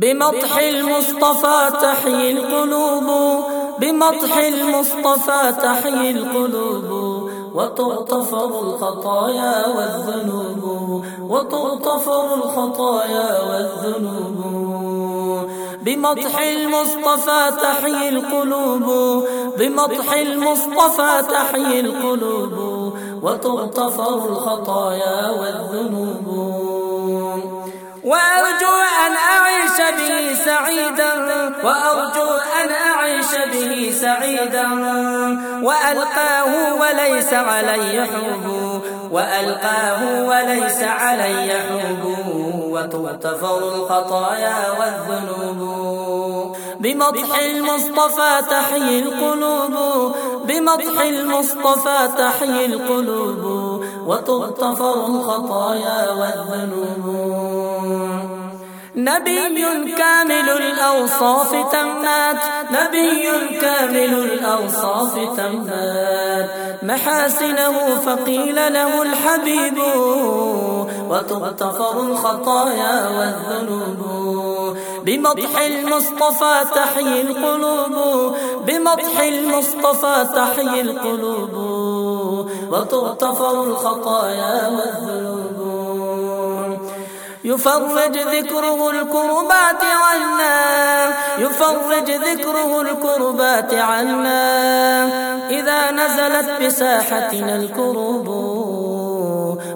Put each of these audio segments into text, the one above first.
بمطح المصطفى تحيي القلوب بمطح المصطفى تحيي القلوب وتغتفر الخطايا والذنوب وتغتفر الخطايا والذنوب. بمطح المصطفى تحيي القلوب بمطح المصطفى تحيي القلوب وتغتفر الخطايا والذنوب. وأرى به سعيدا وأرجو أن أعيش به سعيدا وألقاه وليس علي حب وألقاه وليس علي حب وتغتفر الخطايا والذنوب. بمضح المصطفى تحيي القلوب بمضح المصطفى تحيي القلوب وتغتفر الخطايا والذنوب. نبي كامل الأوصاف تمات نبي كامل الأوصاف تمات. محاسنه فقيل له الحبيب وتغتفر الخطايا والذنوب بمطح المصطفى تحيي القلوب بمطح المصطفى تحيي القلوب. وتغتفر الخطايا والذنوب يفرج ذكره الكربات عنا. يفرج ذكره الكربات عنا. إذا نزلت بساحتنا الكرب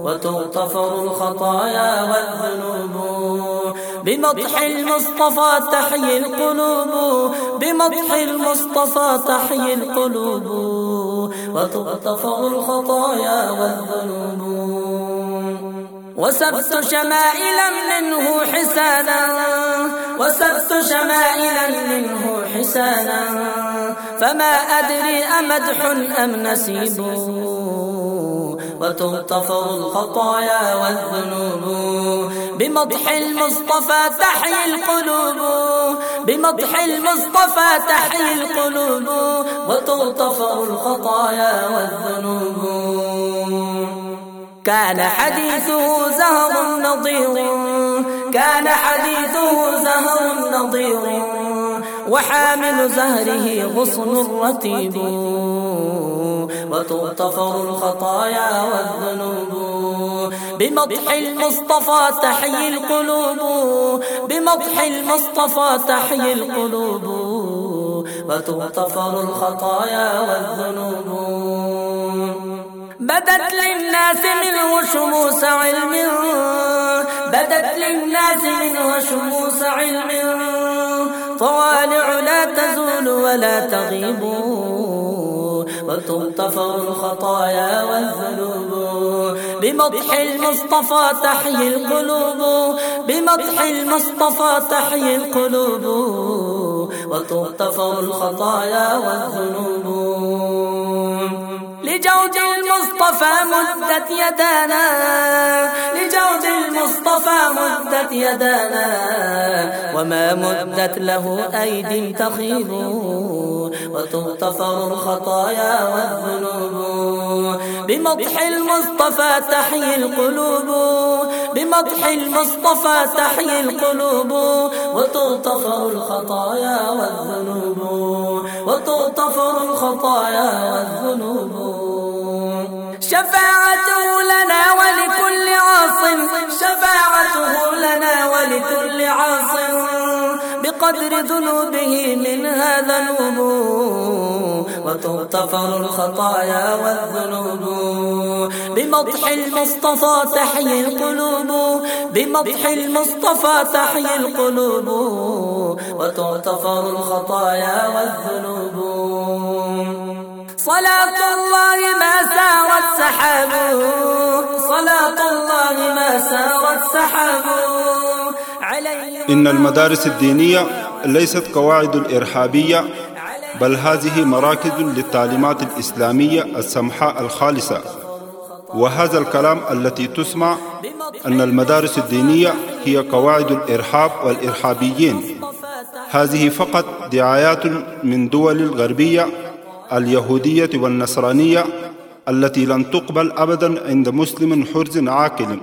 وتغتفر الخطايا والذنوب. بمدح المصطفى تحيي القلوب. بمدح المصطفى تحيي القلوب. وتغتفر الخطايا والذنوب. وسبت شمائلا منه حسانا وسبت شمائلا منه حسانا فما أدري أمدح أم نسيب. وتغتفر الخطايا والذنوب بمدح المصطفى تحيي القلوب بمدح المصطفى تحيي القلوب وتغتفر الخطايا والذنوب. كان حديثه زهر نظير كان حديثه زهر نظير وحامل زهره غصن رتيب وتغتفر الخطايا والذنوب. بمدح المصطفى تحيي القلوب. بمدح المصطفى تحيي القلوب. وتغتفر الخطايا والذنوب. بدت للناس من وشموس علم. بدت للناس من وشموس علم. طوالع لا تزول ولا تغيب. وتغتفر الخطايا والذنوب. بمدح المصطفى تحيي القلوب. بمدح المصطفى تحيي القلوب. وتغتفر الخطايا والذنوب. لجود المصطفى مدت يدانا. لجود المصطفى مدت يدانا. وما مدت له أيد تخيب وتغتفر الخطايا والذنوب. بمدح المصطفى تحيي القلوب. بمدح المصطفى تحيي القلوب. وتغتفر الخطايا والذنوب. وتغتفر الخطايا والذنوب. شفاعته لنا ولكل عاصم. شفاعته لنا ولكل عاصم. بقدر ذنوبه من هذا الوضوء وتغتفر الخطايا والذنوب. بمضح المصطفى تحيي القلوب. بمضح المصطفى تحيي القلوب. وتغتفر الخطايا والذنوب. صلاة صلاة الله ما سارت إن المدارس الدينية ليست قواعد الإرحابية بل هذه مراكز للتعليمات الإسلامية السمحاء الخالصة. وهذا الكلام التي تسمع أن المدارس الدينية هي قواعد الإرهاب والإرهابيين. هذه فقط دعايات من دول الغربية اليهودية والنصرانية التي لن تقبل أبدا عند مسلم حرز عاقل.